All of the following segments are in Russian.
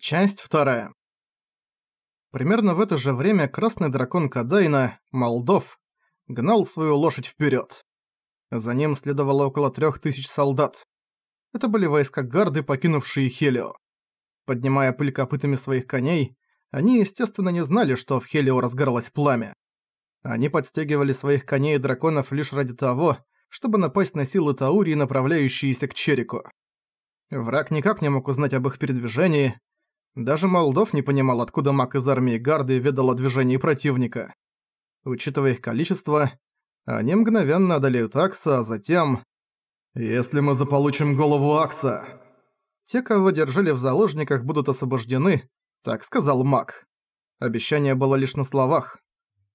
Часть вторая. Примерно в это же время красный дракон Кадайна, Молдов, гнал свою лошадь вперед. За ним следовало около трех тысяч солдат. Это были войска гарды, покинувшие Хелио. Поднимая пыль копытами своих коней, они, естественно, не знали, что в Хелио разгоралось пламя. Они подстегивали своих коней и драконов лишь ради того, чтобы напасть на силы Таурии, направляющиеся к Черику. Враг никак не мог узнать об их передвижении, даже Молдов не понимал, откуда маг из армии Гарды ведал о движении противника. Учитывая их количество, они мгновенно одолеют Акса, а затем... «Если мы заполучим голову Акса...» Те, кого держали в заложниках, будут освобождены, так сказал маг. Обещание было лишь на словах.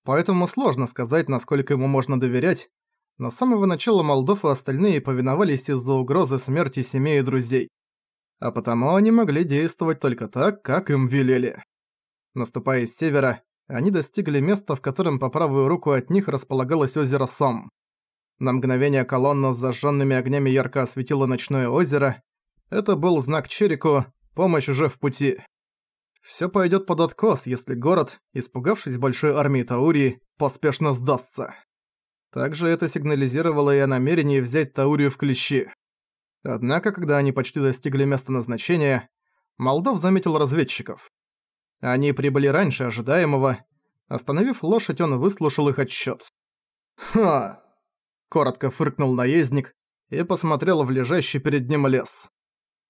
Поэтому сложно сказать, насколько ему можно доверять, но с самого начала Молдов и остальные повиновались из-за угрозы смерти семей и друзей а потому они могли действовать только так, как им велели. Наступая с севера, они достигли места, в котором по правую руку от них располагалось озеро Сом. На мгновение колонна с зажженными огнями ярко осветила ночное озеро. Это был знак Черику «Помощь уже в пути». Всё пойдёт под откос, если город, испугавшись большой армии Таурии, поспешно сдастся. Также это сигнализировало и о намерении взять Таурию в клещи. Однако, когда они почти достигли места назначения, Молдов заметил разведчиков. Они прибыли раньше ожидаемого. Остановив лошадь, он выслушал их отчет. «Ха!» – коротко фыркнул наездник и посмотрел в лежащий перед ним лес.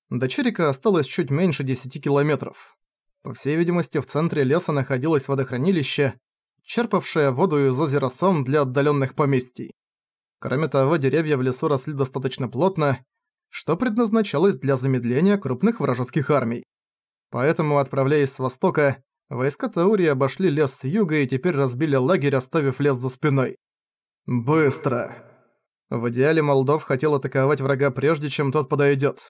До Черика осталось чуть меньше 10 километров. По всей видимости, в центре леса находилось водохранилище, черпавшее воду из озера Сом для отдаленных поместий. Кроме того, деревья в лесу росли достаточно плотно, что предназначалось для замедления крупных вражеских армий. Поэтому, отправляясь с востока, войска Таурии обошли лес с юга и теперь разбили лагерь, оставив лес за спиной. «Быстро!» В идеале Молдов хотел атаковать врага прежде, чем тот подойдет.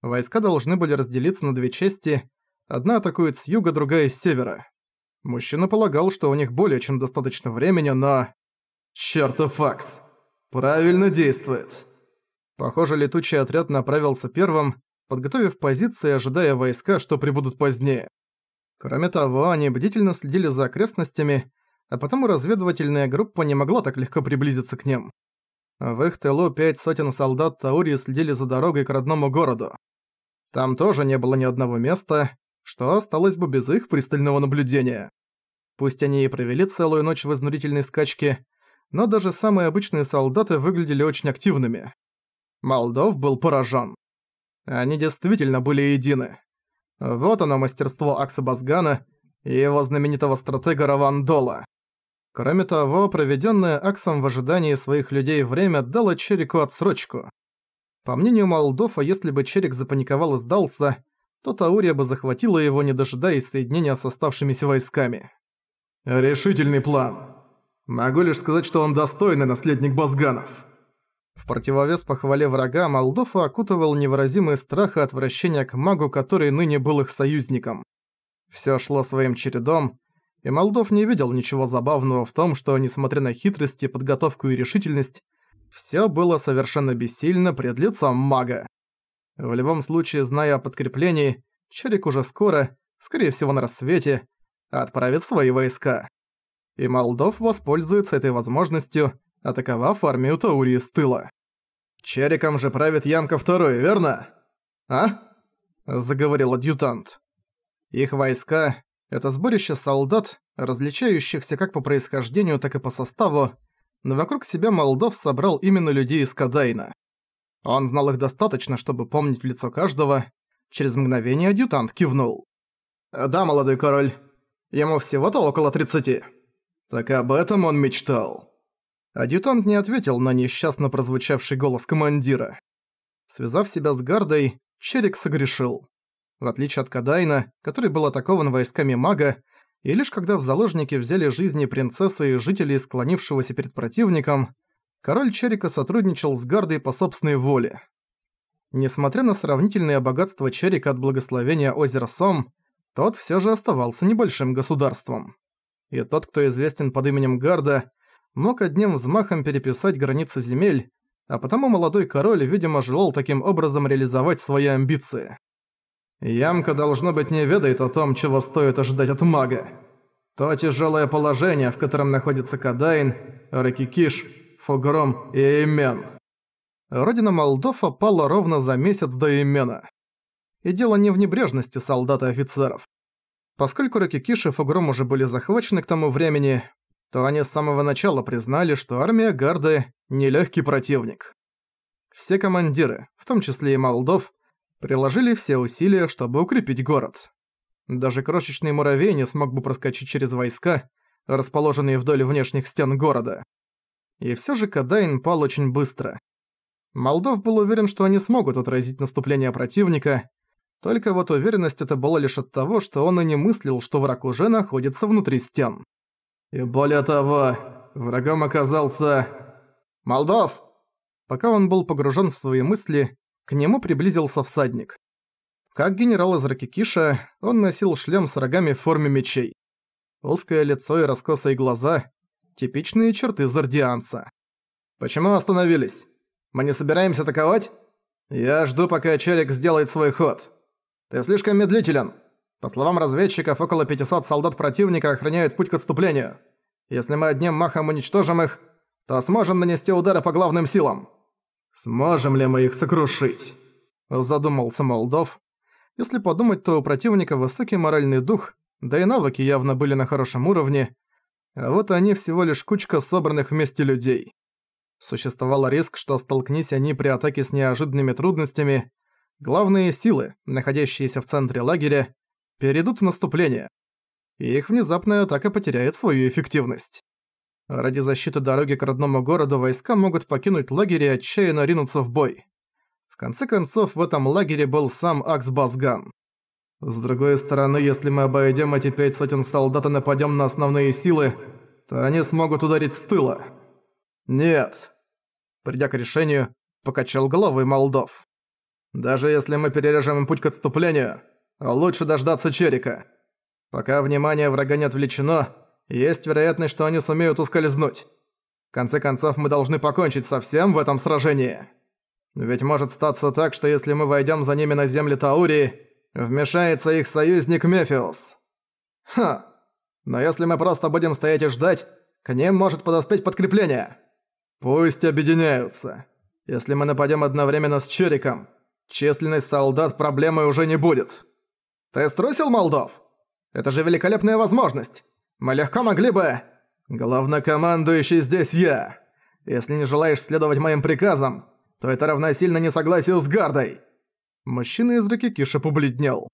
Войска должны были разделиться на две части, одна атакует с юга, другая с севера. Мужчина полагал, что у них более чем достаточно времени, но... Чёртов Акс! Правильно действует. Похоже, летучий отряд направился первым, подготовив позиции, ожидая войска, что прибудут позднее. Кроме того, они бдительно следили за окрестностями, а потому разведывательная группа не могла так легко приблизиться к ним. В их тылу пять сотен солдат Таурии следили за дорогой к родному городу. Там тоже не было ни одного места, что осталось бы без их пристального наблюдения. Пусть они и провели целую ночь в изнурительной скачке, но даже самые обычные солдаты выглядели очень активными. Молдов был поражен. Они действительно были едины. Вот оно мастерство Акса Базгана и его знаменитого стратега Равандола. Кроме того, проведенное Аксом в ожидании своих людей время дало Черику отсрочку. По мнению Молдова, если бы Черик запаниковал и сдался, то Таурия бы захватила его, не дожидаясь соединения с оставшимися войсками. «Решительный план. Могу лишь сказать, что он достойный наследник Базганов». В противовес похвале врага Молдова окутывал невыразимый страх и отвращение к магу, который ныне был их союзником. Всё шло своим чередом, и Молдов не видел ничего забавного в том, что, несмотря на хитрости, подготовку и решительность, всё было совершенно бессильно пред лицом мага. В любом случае, зная о подкреплении, Черик уже скоро, скорее всего на рассвете, отправит свои войска. И Молдов воспользуется этой возможностью, атаковав армию Таурии с тыла. «Чериком же правит Ямка Второй, верно?» «А?» – заговорил адъютант. Их войска – это сборище солдат, различающихся как по происхождению, так и по составу, но вокруг себя Молдов собрал именно людей из Кадайна. Он знал их достаточно, чтобы помнить лицо каждого. Через мгновение адъютант кивнул. «Да, молодой король. Ему всего-то около 30. Так об этом он мечтал». Адъютант не ответил на несчастно прозвучавший голос командира. Связав себя с гардой, Черик согрешил. В отличие от Кадайна, который был атакован войсками мага, и лишь когда в заложники взяли жизни принцессы и жителей, склонившегося перед противником, король Черика сотрудничал с гардой по собственной воле. Несмотря на сравнительное богатство Черика от благословения озера Сом, тот всё же оставался небольшим государством. И тот, кто известен под именем Гарда, мог одним взмахом переписать границы земель, а потому молодой король, видимо, желал таким образом реализовать свои амбиции. Ямка, должно быть, не ведает о том, чего стоит ожидать от мага. То тяжелое положение, в котором находится Кадайн, Ракикиш, Фогром и Эймен. Родина Молдова пала ровно за месяц до Эймена. И дело не в небрежности солдат и офицеров. Поскольку Ракикиш и Фогром уже были захвачены к тому времени, то они с самого начала признали, что армия Гарды – нелегкий противник. Все командиры, в том числе и Молдов, приложили все усилия, чтобы укрепить город. Даже крошечный муравей не смог бы проскочить через войска, расположенные вдоль внешних стен города. И всё же Кадайн пал очень быстро. Молдов был уверен, что они смогут отразить наступление противника, только вот уверенность это была лишь от того, что он и не мыслил, что враг уже находится внутри стен. И более того, врагом оказался... «Молдов!» Пока он был погружен в свои мысли, к нему приблизился всадник. Как генерал из Ракикиша, он носил шлем с рогами в форме мечей. Узкое лицо и раскосые глаза – типичные черты зардианца. «Почему остановились? Мы не собираемся атаковать? Я жду, пока Черик сделает свой ход. Ты слишком медлителен. По словам разведчиков, около 500 солдат противника охраняют путь к отступлению. Если мы одним махом уничтожим их, то сможем нанести удары по главным силам. «Сможем ли мы их сокрушить?» Задумался Молдов. Если подумать, то у противника высокий моральный дух, да и навыки явно были на хорошем уровне, а вот они всего лишь кучка собранных вместе людей. Существовал риск, что столкнись они при атаке с неожиданными трудностями, главные силы, находящиеся в центре лагеря, перейдут в наступление, и их внезапная атака потеряет свою эффективность. Ради защиты дороги к родному городу войска могут покинуть лагерь и отчаянно ринуться в бой. В конце концов, в этом лагере был сам Аксбасган. С другой стороны, если мы обойдем эти пять сотен солдат и нападем на основные силы, то они смогут ударить с тыла. Нет. Придя к решению, покачал головой Молдов. Даже если мы перережем им путь к отступлению, лучше дождаться Черика. Пока внимание врага не отвлечено, есть вероятность, что они сумеют ускользнуть. В конце концов, мы должны покончить со всем в этом сражении. Ведь может статься так, что если мы войдем за ними на земли Таурии, вмешается их союзник Мефиус. Ха! Но если мы просто будем стоять и ждать, к ним может подоспеть подкрепление. Пусть объединяются. Если мы нападем одновременно с Чериком, численность солдат проблемой уже не будет. Ты струсил, Молдов? Это же великолепная возможность. Мы легко могли бы... Главнокомандующий здесь я. Если не желаешь следовать моим приказам, то это равносильно несогласию с гардой. Мужчина из Ракикиша побледнел.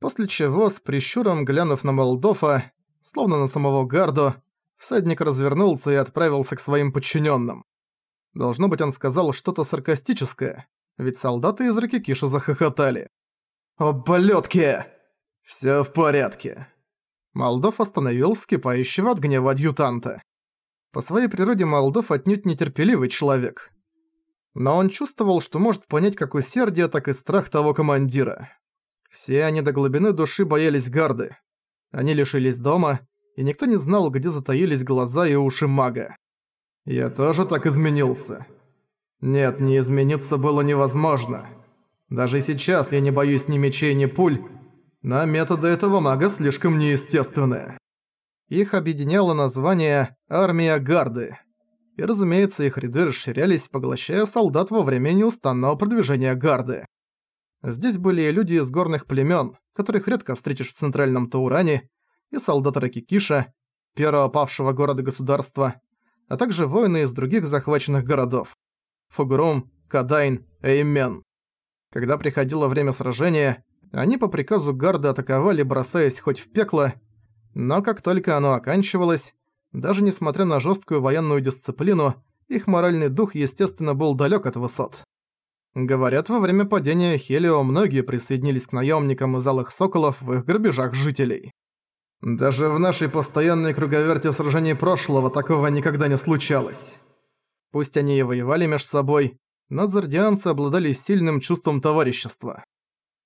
После чего, с прищуром глянув на Молдофа, словно на самого гарду, всадник развернулся и отправился к своим подчиненным. Должно быть, он сказал что-то саркастическое, ведь солдаты из Ракикиша захохотали. «Облётки!» «Всё в порядке. Молдов остановил вскипающего от гнева адъютанта. По своей природе Молдов отнюдь нетерпеливый человек. Но он чувствовал, что может понять как усердие, так и страх того командира. Все они до глубины души боялись гарды. Они лишились дома, и никто не знал, где затаились глаза и уши мага. «Я тоже так изменился». Нет, не измениться было невозможно. Даже сейчас я не боюсь ни мечей, ни пуль, но методы этого мага слишком неестественны. Их объединяло название «Армия Гарды». И, разумеется, их ряды расширялись, поглощая солдат во время неустанного продвижения Гарды. Здесь были и люди из горных племен, которых редко встретишь в центральном Тауране, и солдаты Ракикиша, первого павшего города-государства, а также воины из других захваченных городов – Фугурум, Кадайн, Эймен. Когда приходило время сражения, они по приказу гарда атаковали, бросаясь хоть в пекло, но как только оно оканчивалось, даже несмотря на жесткую военную дисциплину, их моральный дух, естественно, был далек от высот. Говорят, во время падения Хелио многие присоединились к наемникам из Алых Соколов в их грабежах жителей. Даже в нашей постоянной круговерте сражений прошлого такого никогда не случалось. Пусть они и воевали между собой, но зардианцы обладали сильным чувством товарищества.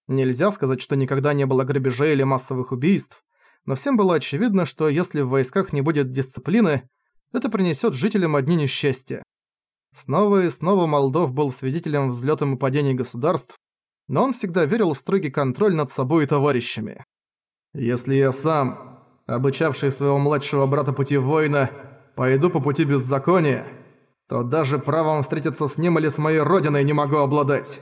Нельзя сказать, что никогда не было грабежей или массовых убийств, но всем было очевидно, что если в войсках не будет дисциплины, это принесет жителям одни несчастья. Снова и снова Молдов был свидетелем взлетом и падений государств, но он всегда верил в строгий контроль над собой и товарищами. «Если я сам, обучавший своего младшего брата пути воина, пойду по пути беззакония, то даже правом встретиться с ним или с моей родиной не могу обладать».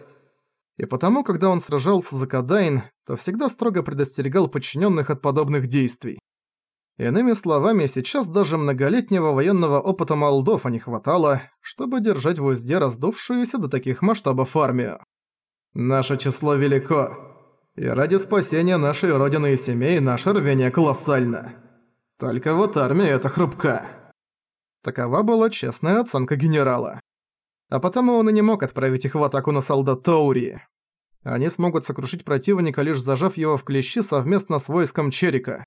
И потому, когда он сражался за Кадайн, то всегда строго предостерегал подчиненных от подобных действий. Иными словами, сейчас даже многолетнего военного опыта молдов не хватало, чтобы держать в узде раздувшуюся до таких масштабов армию. Наше число велико, и ради спасения нашей родины и семей наше рвение колоссально. Только вот армия эта хрупка. Такова была честная оценка генерала. А потому он и не мог отправить их в атаку на солдат Тоури. Они смогут сокрушить противника, лишь зажав его в клещи совместно с войском Черика.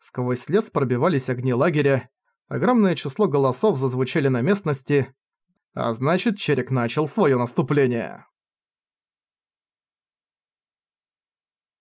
Сквозь лес пробивались огни лагеря, огромное число голосов зазвучали на местности, а значит, Черик начал своё наступление.